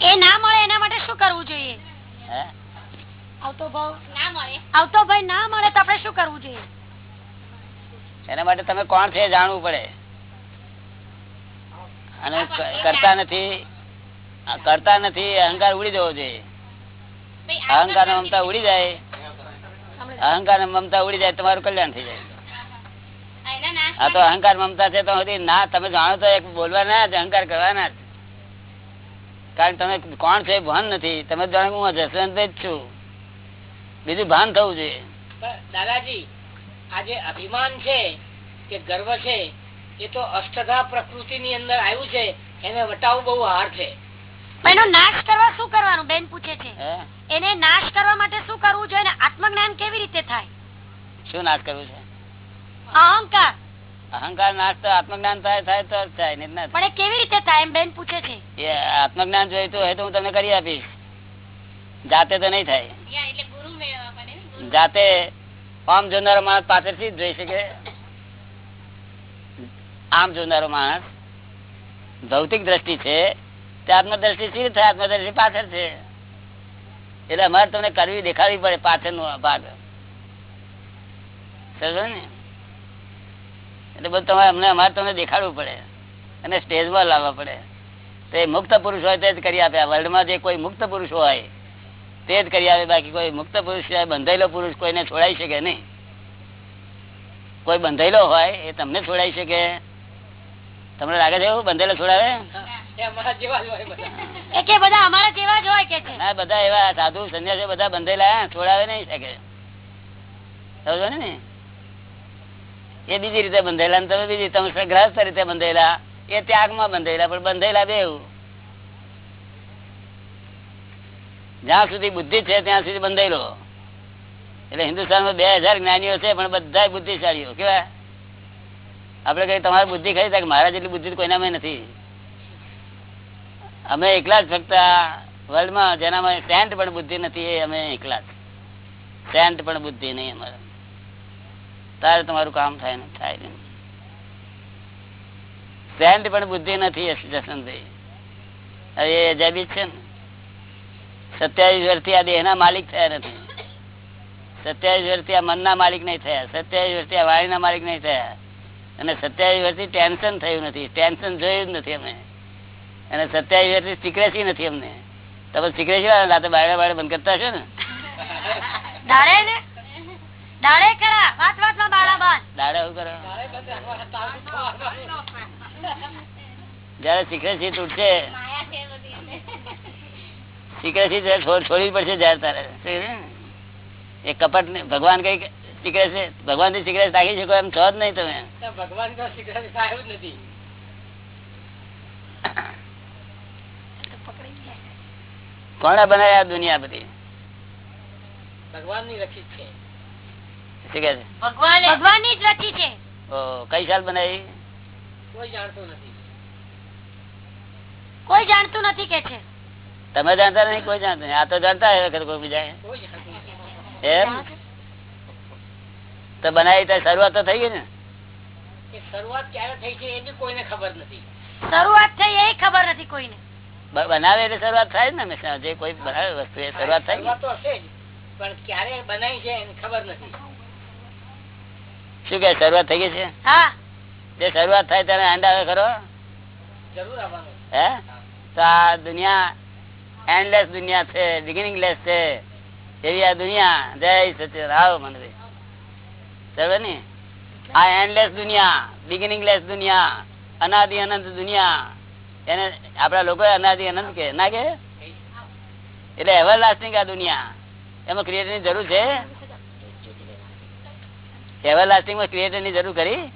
એ ના મળે એના માટે શું કરવું જોઈએ? હે? આવતો ભાવ ના મળે. આવતો ભાઈ ના મળે તો આપણે શું કરવું જોઈએ? એના માટે તમે કોણ છે જાણવું પડે. અને કરતા નથી. કરતા નથી અહંકાર ઉડી જવો જોઈએ. અહંકાર ને મમતા ઉડી જાય. અહંકાર ને મમતા ઉડી જાય તમારું કલ્યાણ થઈ જાય. આ તો અહંકાર મમતા છે તો ના તમે જાણો તો એક બોલવાના જ અહંકાર કરવાના જ. કારણ તમે કોણ છે ભાન નથી. તમે જાણો હું જસવંત જ છું. બીજું ભાન થવું જોઈએ. દાદાજી આ જે અભિમાન છે કે ગર્વ છે એ તો અષ્ટધા પ્રકૃતિ ની અંદર આવ્યું છે એને વટાવું બહુ હાર છે. એનો નાશ કરવા શું કરવાનું? બેન પૂછે છે. એને નાશ કરવા માટે શું કરવું જોઈએ ને? આત્મજ્ઞાન કેવી રીતે થાય? શું નાશ કરવું છે? અહંકાર. અહંકાર નાશ તો આત્મજ્ઞાન થાય થાય તો જ થાય નહીં. પણ એ કેવી રીતે થાય એમ બેન પૂછે છે? એ આત્મજ્ઞાન જોઈતું હોય તો હું તમને કરી આપીશ. જાતે તો નહીં થાય. યા એટલે ગુરુ મેળવવા પડે ને ગુરુ. જાતે આમ જોનારો માણસ પાછળથી જ જોઈ શકે. આમ જોનારો માણસ ભૌતિક દ્રષ્ટિ છે તે આત્મદ્રષ્ટિ શી થાય આત્મદ્રષ્ટિ પાછળ છે. એટલે અમારે તમને કરવી દેખાડવી પડે પાછળનો ભાગ. સમજો ને? એટલે બધું તમારે અમને અમારે તમને દેખાડવું પડે. અને સ્ટેજમાં લાવવા પડે. તો એ મુક્ત પુરુષ હોય તે જ કરી આપે. વર્લ્ડમાં જે કોઈ મુક્ત પુરુષ હોય તે જ કરી આપે. બાકી કોઈ મુક્ત પુરુષ બંધાયેલો પુરુષ કોઈને છોડાઈ શકે નહીં. કોઈ બંધાયેલો હોય એ તમને છોડાઈ શકે. તમને લાગે છે એવું? બંધેલો છોડાવે? એ અમારા જેવા જ હોય બધા. બધા અમારા જેવા જ છે? બધા એવા સાધુ સંન્યાસી બધા બંધેલા છોડાવે નહીં શકે. સમજો ને? એ બીજી રીતે બંધાયેલા તમે બીજી તમે ગ્રહસ્થ રીતે બંધાયેલા. એ ત્યાગમાં બંધાયેલા, પણ બંધાયેલા બે જ્યાં સુધી બુદ્ધિ છે ત્યાં સુધી બંધાયેલો. એટલે હિન્દુસ્તાનમાં બે હજાર જ્ઞાનીઓ છે, પણ બધા બુદ્ધિશાળીઓ. કેવા? આપડે કઈ તમારી બુદ્ધિ ખરી? થાય મારા જેટલી બુદ્ધિ કોઈનામાં નથી. અમે એકલા જ ફક્ત વર્લ્ડમાં જેનામાં સેન્ટ પણ બુદ્ધિ નથી, એ અમે એકલા જ. સેન્ટ પણ બુદ્ધિ નહીં અમારે. તારે તમારું કામ થાય ને થાય સેન્ટ પણ બુદ્ધિ નથી એ અજાબી છે ને. સત્યાવીસ વર્ષથી આ દેહના માલિક થયા નથી. સત્યાવીસ વર્ષથી આ મનના માલિક નહીં થયા. સત્યાવીસ વર્ષથી આ વાણીના માલિક નહીં થયા. અને સત્યાવીસ વર્ષથી ટેન્શન થયું નથી. ટેન્શન જોયું જ નથી અમે અને સત્યાવીસ વર્ષથી સિક્રેસી નથી અમને. તમે સિક્રેસી વાળા રાતે બાયડા બાયડા બંધ કરતા છો ને? દાડે ને દાડે વાત વાતમાં બાળા બાદ દાડા શું કરો? તારે બધા અમારા તારું થવાનું. જયારે સિક્રેસી તૂટશે માયા છે છોડવી પડશે જયારે તારે? એ કપટ ને ભગવાન કઈ ભગવાનથી સિક્રેસ રાખી શકો એમ છો જ નહીં તમે. ભગવાન તો શીખરાજ થાય જ નથી. કોણે બનાવી દુનિયા બધી? ભગવાનની રચિત છે. શું કે છે. ભગવાન ભગવાન જ રચી છે. કઈ સાલ બનાવી? કોઈ જાણતું નથી. કોઈ જાણતું નથી કે છે. તમે જાણતા નહીં કોઈ જાણતા નહીં આ તો જાણતા વખત કોઈ બીજા એમ? તો બનાવી ત્યાં શરૂઆત તો થઈ ગઈ ને? શરૂઆત ક્યારે થઈ છે એની કોઈને ખબર નથી. શરૂઆત થઈ એ ખબર નથી કોઈને. બનાવે એટલે શરૂઆત થાય ને હંમેશા. જે કોઈ બનાવે વસ્તુ એ શરૂઆત થાય. તો હશે જ પણ ક્યારે બનાવી છે એની ખબર નથી. શું કે શરૂઆત થઈ ગઈ છે? જે શરૂઆત થાય ત્યારે એન્ડ આવે ખરો? હે? તો આ દુનિયા એન્ડલેસ દુનિયા છે બિગિનિંગલેસ છે. એવી આ દુનિયા. જય સચિન રાવ મને બરાબર ને? આ એન્ડલેસ દુનિયા બિગિનિંગલેસ દુનિયા અનાદિ અનંત દુનિયા. એને આપડા લોકો અનાદિ અનંત કે ના કે એટલે એવર લાસ્ટિંગ આ દુનિયા. એમાં ક્રિએટરની જરૂર છે? એવરમાં ક્રિએટરની જરૂર કરી?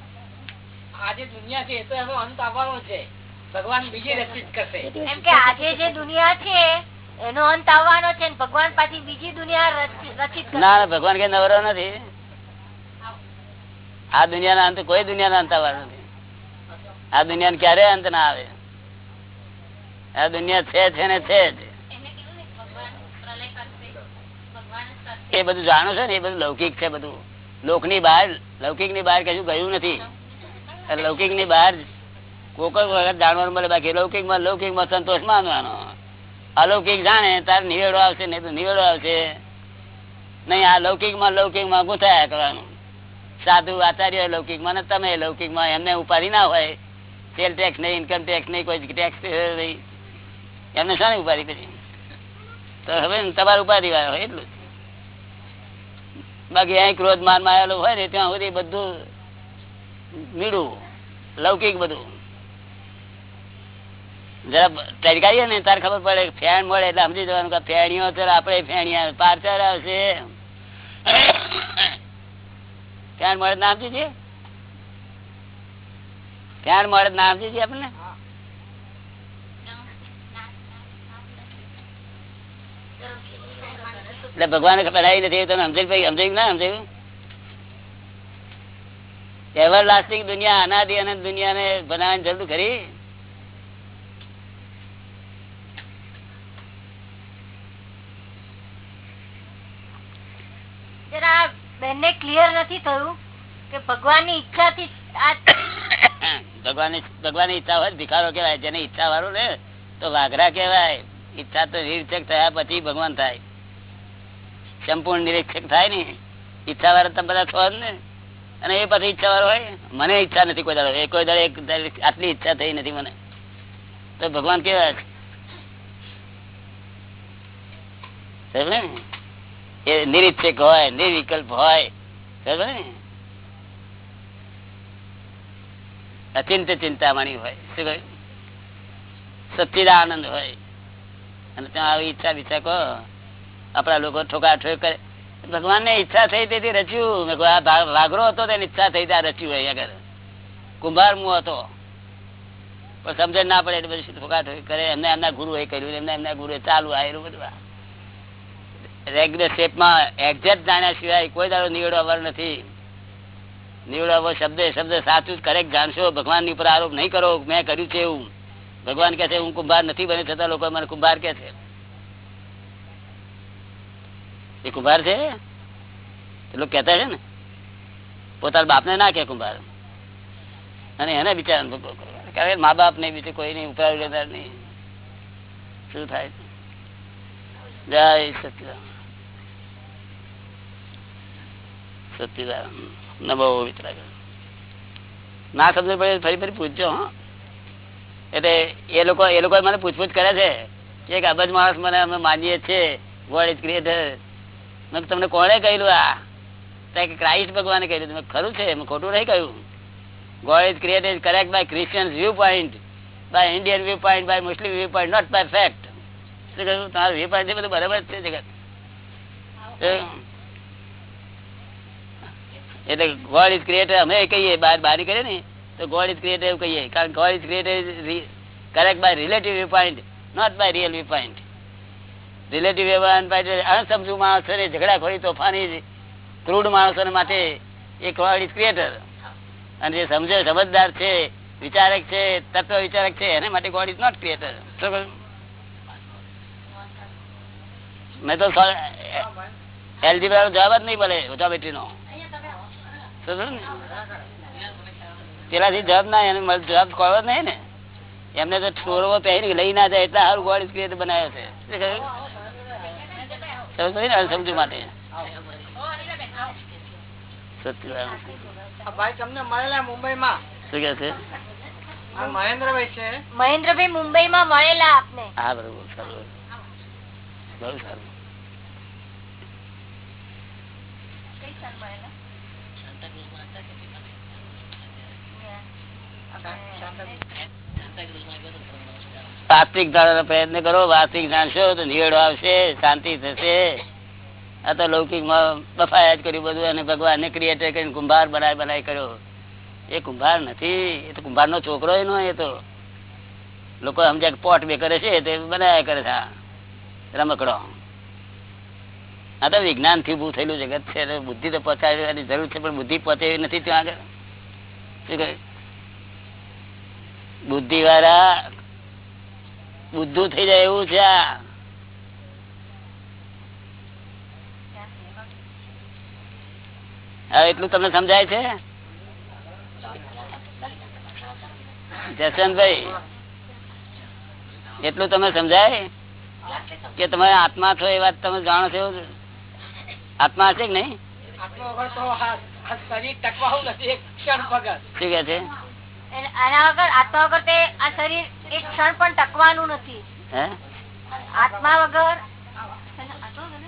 આ દુનિયા છે એ તો એનો અંત આવવાનો છે. ભગવાન બીજી રચિત કરશે. એમ કે આજે જે દુનિયા છે એનો અંત આવવાનો છે ભગવાન પાછી બીજી દુનિયા રચિત ના ના ભગવાન કે નવરો નથી. આ દુનિયાના અંત કોઈ દુનિયા અંત આવવાનો નથી. આ દુનિયા ક્યારે અંત ના આવે. આ દુનિયા છે છે ને છે જ. ને એ બધું જાણું છે ને એ બધું લૌકિક છે બધું. લોકની બહાર લૌકિકની બહાર કશું ગયું નથી. લૌકિકની બહાર કોકર વખત જાણવાનું મળે બાકી લૌકિકમાં લૌકિકમાં સંતોષ માનવાનો. અલૌકિક જાણે તાર નિવેડો આવશે નહીં તો નિવેડો આવશે. નહીં આ લૌકિકમાં લૌકિકમાં ગુથાયા કરવાનું. સાધુ આચાર્ય લૌકિકમાં ને તમે લૌકિકમાં એમને ઉપાધિ ના હોય. સેલ ટેક્સ નહીં ઇન્કમ ટેક્સ નહીં કોઈ ટેક્સ નહીં એમને શાની ઉપાધિ પછી તો હવે તમારે ઉપાધિ વાળા હોય એટલું. બાકી અહીં ક્રોધ માન માયેલો હોય ને, ત્યાં સુધી બધું મીડું લૌકિક બધું. જરા ટરકાઈએ ને, તાર ખબર પડે ફેણ મળે એટલે સમજી જવાનું કે ફેણીઓ છે આપણે ફેણીયા પારચર આવશે ફેણ મળે નામ છે? ફેણ મળે નામ છે આપણને? એટલે ભગવાન પડાવી નથી તમે સમજાય ભાઈ સમજાયું ના સમજાયું એવર લાસ્ટિંગ દુનિયા અનાદિ અનંત દુનિયાને બનાવવાની જરૂર ખરી. બેનને ક્લિયર નથી થયું કે ભગવાનની ઈચ્છાથી ભગવાનની ભગવાનની ઈચ્છા હોય ભિખારો કેવાય જેને ઈચ્છા વાળું ને તો વાઘરા કેવાય ઈચ્છા તો નિરીક્ષક થયા પછી ભગવાન થાય. સંપૂર્ણ નિરીક્ષક થાય ને ઈચ્છા વાળા તમે બધા છો ને. અને એ પછી ઈચ્છા વાળો હોય, મને ઈચ્છા નથી કોઈ દાડો. કોઈ દાડો આટલી ઈચ્છા થઈ નથી મને. તો ભગવાન કેવા છે? એ નિરીક્ષક હોય નિર્વિકલ્પ હોય અચિંત ચિંતામણી હોય, શું કહ્યું? સચ્ચિદાનંદ હોય. અને ત્યાં આવી ઈચ્છા બીચ્છા કહો આપડા લોકો ઠોકા ઠોક કરે. ભગવાન ને ઈચ્છા થઈ તેથી રચ્યું. વાઘરો હતો તેની ઈચ્છા થઈ ત્યાં રચ્યું અહીંયા આગળ. કુંભાર મુ હતો. પણ સમજણ ના પડે એટલે બધું ઠોકા ઠોક કરે. એમને એમના ગુરુ એ કર્યું એમને એમના ગુરુ ચાલુ આવેલું બધું રેગ્યુલર શેપમાં એક્ઝેક્ટ જાણ્યા સિવાય કોઈ દાડો નિવેડો નથી. નિવેડો અવર શબ્દ શબ્દ સાચું કરેક્ટ જાણશો. ભગવાન ઉપર આરોપ નહીં કરો મેં કર્યું છે એવું. ભગવાન કે છે, હું કુંભાર નથી બની છતાં લોકો મને કુંભાર કે છે. એ કુંભાર છે? એ કહેતા છે ને? પોતાના બાપને ના કે કુંભાર. અને એને બિચારા મા બાપ ને બીજું કોઈ નહીં ઉપરાળ લેનાર નહીં. શું થાય? જય સચિદાન વિતરાગ. ના સમજ પડે ફરી ફરી પૂછજો, હા. એટલે એ લોકો એ લોકો મને પૂછપૂછ કરે છે કે અબજ માણસ મને અમે માનીએ છીએ વર્લ્ડ ઇઝ ક્રિએટર મેં તમને કોણે કહ્યું આ? ક્રાઇસ્ટ ભગવાને કહ્યું તમે ખરું છે ખોટું નહીં કહ્યું. God is created correct by Christian view point by Indian view point by Muslim view point not by fact શું કહ્યું? તમારું વ્યૂ પોઈન્ટ બધું બરાબર છે જગત. એટલે ગોડ ઇઝ ક્રિએટર અમે કહીએ બાર બારી કરીએ ને તો ગોડ ઇઝ ક્રિએટર એવું કહીએ. કારણ God is created correct by relative view point not by real view point relative અણસમજુ માણસો ને ઝઘડાખોરી, તોફાની ક્રૂડ માણસો માટે એ ક્રિએટર અને જે સમજે, સમજદાર છે, વિચારક છે તત્વ વિચારક છે, એને માટે ગોડ ઇઝ નોટ ક્રિએટર મેં તો એલજીબી જવાબ જ નહીં મળે ઓટોમેટ્રી નો. પેલાથી જવાબ ના એને જવાબ કોઈ જ નહીં ને. એમને તો છોરવો પહેરી લઈ ના જાય, એટલે સારું ગોડ ક્રિએટ બનાવ્યો છે? સમજો ને અણસમજુ માટે મહેન્દ્રભાઈ મુંબઈ માં મળેલા આપને. હા બરોબર સારું બહુ સારું. વાસ્તવિક જાણવાનો પ્રયત્ન કરો, વાસ્તવિક જાણશો તો નિવેડો આવશે, શાંતિ થશે. આ તો લૌકિકમાં બફાયા જ કર્યું બધું, અને ભગવાન ને ક્રિએટર કરીને કુંભાર બનાય બનાય કર્યો. એ કુંભાર નથી, એ તો કુંભાર નો છોકરો એનો એ તો. લોકો સમજ્યા પોટ બે કરે છે, તે બનાયા કરે છે રમકડો. આ તો વિજ્ઞાનથી ઉભું થયેલું જગત છે બુદ્ધિ તો પહોંચાડવાની જરૂર છે, પણ બુદ્ધિ પહોંચે નથી ત્યાં આગળ. શું કહે? બુદ્ધિ વાળા બુદ્ધુ થઈ જાય એવું છે એટલું તમને સમજાય છે? જસવંતભાઈ એટલું તમે સમજાય કે તમે આત્મા છો એ વાત તમે જાણો છો આત્મા હશે કે નહીં? શું કે છે? આના વગર આત્મા વગર તે આ શરીર એક ક્ષણ પણ ટકવાનું નથી. આત્મા વગર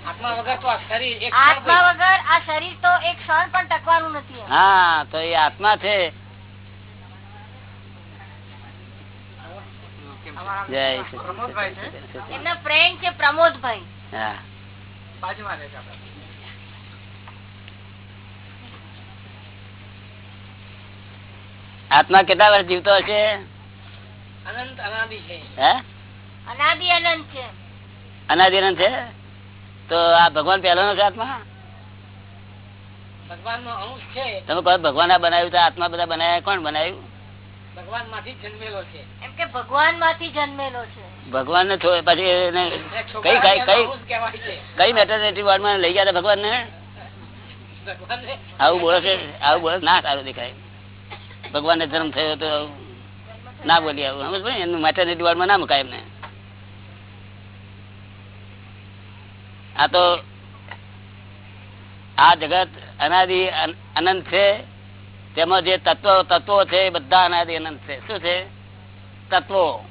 આત્મા વગર આ શરીર એક ક્ષણ આત્મા વગર આ શરીર તો એક ક્ષણ પણ ટકવાનું નથી હા તો એ આત્મા છે? એમના ફ્રેન્ડ છે પ્રમોદભાઈ. હા. બાજુમાં રહે છે આપણે. આત્મા કેટલા વર્ષ જીવતો હશે? અનંત અનાદિ છે. હે? અનાદિ અનંત છે. તો આ ભગવાન પહેલાનો છે આત્મા? ભગવાન નો અંશ છે. તમે કહો ભગવાન આ બનાવ્યું તો આત્મા બધા બનાવ્યા કોણ બનાવ્યું? ભગવાનમાંથી જન્મેલો છે. એમ કે ભગવાનમાંથી જન્મેલો છે. ભગવાન ને પછી કઈ કઈ કઈ અંશ કહેવાય છે. કઈ મેટર્નિટી વોર્ડમાં લઈ ગયા ભગવાન ને આવું બોલે છે આવું બોલે ના સારું દેખાય. ભગવાન ધર્મ થયો તો ના બોલી આવું. સમજ પડે એનું મેટરનિટી ના મુકાય એમને. આ તો આ જગત અનાદિ અનંત છે. તેમાં જે તત્વ, તત્વો છે એ બધા અનાદિ, અનંત છે. શું છે? તત્વો.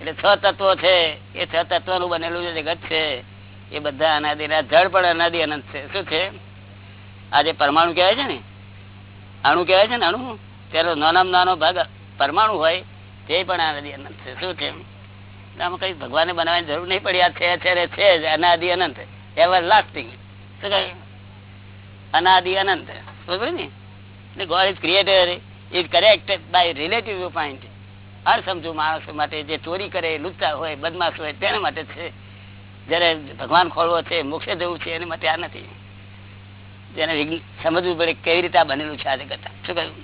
એટલે છ તત્વો છે. એ છ તત્વનું બનેલું જે જગત છે એ બધા અનાદિ. જળ પણ અનાદિ, અનંત છે. શું છે? આ જે પરમાણુ કહેવાય છે ને અણુ કહેવાય છે ને અણુ તેનો નાનામાં નાનો ભાગ પરમાણુ હોય, તે પણ અનાદિ અનંત છે. શું છે આમાં કઈ ભગવાને બનાવવાની જરૂર નહીં પડી. આ છે અત્યારે છે જ. અનાદિ અનંત. એવર લાસ્ટિંગ શું કહે? અનાદિ અનંત. બરોબર ને? એટલે God is creator is correct by relative point સમજુ માણસો માટે જે ચોરી કરે લુચ્ચા હોય, બદમાશ હોય, તેના માટે છે. જયારે ભગવાન ખોલવો છે, મોક્ષે જવું છે, એના માટે આ નથી. જેને સમજવું પડે કેવી રીતે આ બનેલું છે આજે કરતા શું કહ્યું?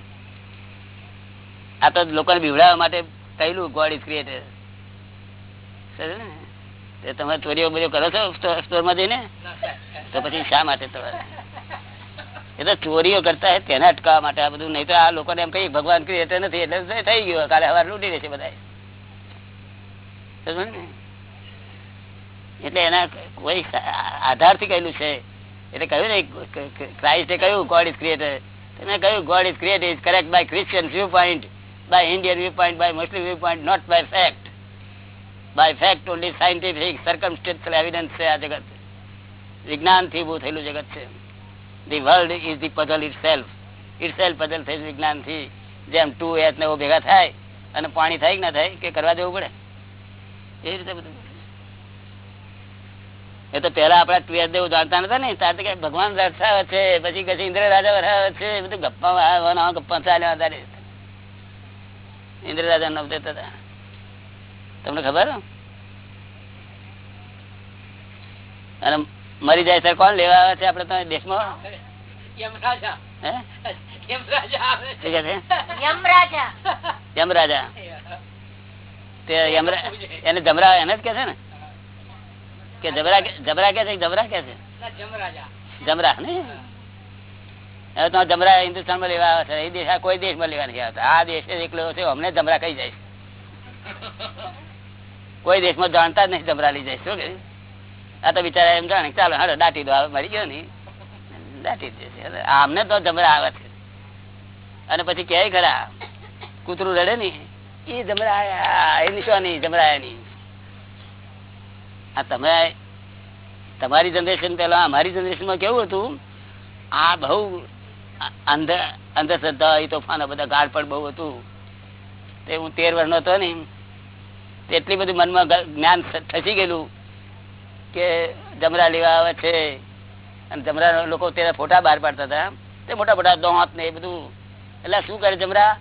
આ તો લોકોને બીવડાવવા માટે કહેલું ગોડ ઇઝ ક્રિએટેડ તમે ચોરીઓ બધો કરો છો સ્ટો- સ્ટોરમાં જઈને? તો પછી શા માટે તમારે? એ તો ચોરીઓ કરતા હોય તેને અટકાવવા માટે આ બધું. નહીં તો આ લોકોને એમ કઈ ભગવાન ક્રિએટર નથી, એટલે થઈ ગયું, કાલે હવાર લૂંટી રહેશે બધા એટલે એના કોઈ આધારથી કહેલું છે. એટલે કહ્યું ને ક્રાઇસ્ટે કહ્યું ગોડ ઇઝ ક્રિએટર મેં કહ્યું God is creator is correct by Christian view point by Indian view point by Muslim view point not by fact by fact only scientific circumstantial evidence છે આ જગત. વિજ્ઞાનથી ઉભું થયેલું જગત છે. The world is the puzzle itself itself puzzle થયેલું વિજ્ઞાનથી, જેમ ટુ એચ ને ભેગા થાય, અને પાણી થાય કે ના થાય, કે કરવા દેવું પડે? એ રીતે બધું. એ તો પેલા આપડા ટુ એચ દેવું જાણતા નતા ને ત્યારે તો કે ભગવાન દર્શાવે છે પછી કે ઇન્દ્ર રાજા વરાવે છે બધું ગપ્પા ગપ્પા ચાલ્યા તારે ઇન્દ્ર રાજા નવ દેતા હતા. તમને ખબર? અને મરી જાય સર કોણ લેવા આવે છે આપડે તો દેશમાં? યમરાજા. એને જમરા એને જ કે છે ને? કે જબરા કે- જબરા કે છે? જબરા કે છે? જમરા ને હવે તો જમરા હિન્દુસ્તાનમાં લેવા આવે છે. એ દેશ કોઈ દેશમાં લેવા નથી આવતા. આ દેશ એકલો છે. અમને જમરા કઈ જાય <laughs> કોઈ દેશમાં જાણતા જ નહીં જમરા લઈ જાય શું કે? આ તો બિચારા એમ જાણે ચાલો હા દાટી દો. મરી ગયો ને. દાટી દેશે આમને તો જમરા આવે છે. અને પછી ક્યાંય ખરા? કૂતરું રડે ને. એ જમરા આયા. એ નિશાની જમરાયા નહીં આ તમે તમારી જનરેશન પેલા અમારી જનરેશનમાં કેવું હતું? આ બહુ અંધશ્રદ્ધા તોફાનો, બધા પણ બહુ હતું. તે હું તેર વર્ષનો હતો ને એટલી બધી મનમાં જ્ઞાન થસી ગયેલું કે જમરા લેવા આવે છે. અને જમરા લોકો તેના ફોટા બહાર પાડતા હતા. તે મોટા મોટા દોંત ને એ બધું. એટલે શું કરે જમરા?